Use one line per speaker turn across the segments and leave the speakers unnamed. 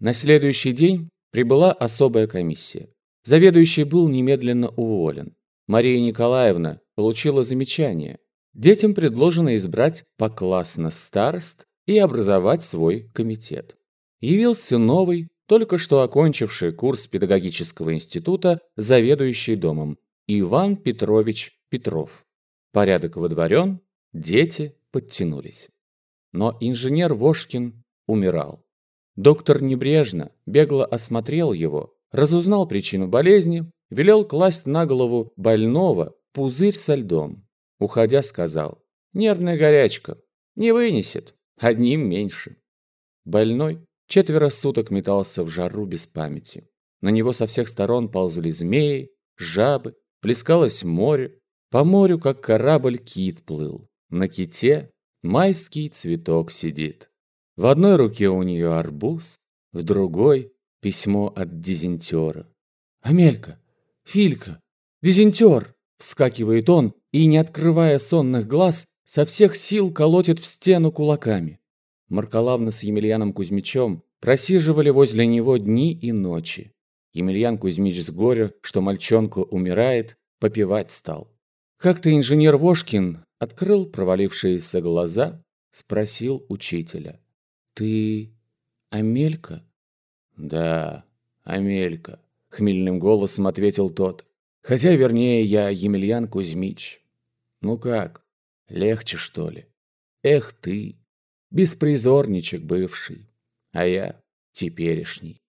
На следующий день прибыла особая комиссия. Заведующий был немедленно уволен. Мария Николаевна получила замечание. Детям предложено избрать поклассно старост и образовать свой комитет. Явился новый, только что окончивший курс педагогического института, заведующий домом, Иван Петрович Петров. Порядок водворен, дети подтянулись. Но инженер Вошкин умирал. Доктор небрежно, бегло осмотрел его, разузнал причину болезни, велел класть на голову больного пузырь со льдом. Уходя, сказал, «Нервная горячка, не вынесет, одним меньше». Больной четверо суток метался в жару без памяти. На него со всех сторон ползли змеи, жабы, плескалось море. По морю, как корабль, кит плыл. На ките майский цветок сидит. В одной руке у нее арбуз, в другой — письмо от дизентера. «Амелька! Филька! Дизентер!» Вскакивает он и, не открывая сонных глаз, со всех сил колотит в стену кулаками. Маркалавна с Емельяном Кузьмичем просиживали возле него дни и ночи. Емельян Кузьмич с горя, что мальчонка умирает, попивать стал. Как-то инженер Вошкин открыл провалившиеся глаза, спросил учителя. «Ты Амелька?» «Да, Амелька», — хмельным голосом ответил тот. «Хотя, вернее, я Емельян Кузьмич. Ну как, легче, что ли? Эх ты, беспризорничек бывший, а я теперешний.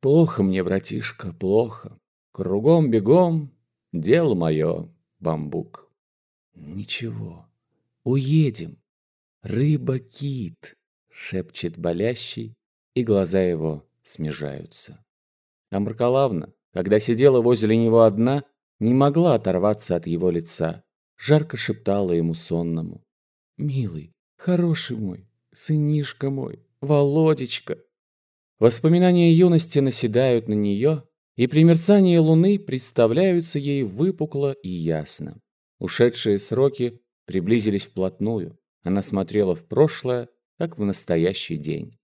Плохо мне, братишка, плохо. Кругом бегом, дело мое, бамбук». «Ничего, уедем. Рыба-кит», — шепчет болящий, и глаза его смежаются. А Маркалавна, когда сидела возле него одна, не могла оторваться от его лица, жарко шептала ему сонному. «Милый, хороший мой, сынишка мой, Володечка!» Воспоминания юности наседают на нее, и при мерцании луны представляются ей выпукло и ясно. Ушедшие сроки приблизились вплотную. Она смотрела в прошлое, как в настоящий день.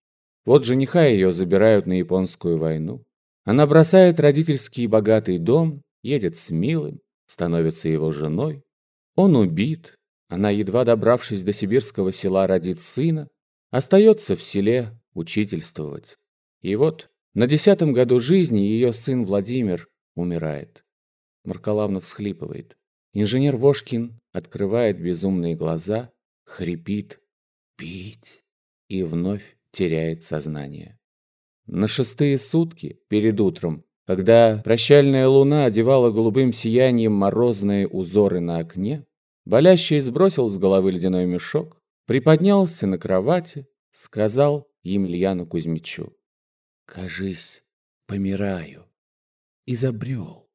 Вот жениха ее забирают на японскую войну. Она бросает родительский богатый дом, едет с милым, становится его женой. Он убит. Она, едва добравшись до сибирского села, родит сына, остается в селе учительствовать. И вот на десятом году жизни ее сын Владимир умирает. Маркалавна всхлипывает. Инженер Вошкин открывает безумные глаза, хрипит «Пить!» И вновь теряет сознание. На шестые сутки, перед утром, когда прощальная луна одевала голубым сиянием морозные узоры на окне, болящий сбросил с головы ледяной мешок, приподнялся на кровати, сказал Емельяну Кузьмичу. «Кажись, помираю. Изобрел.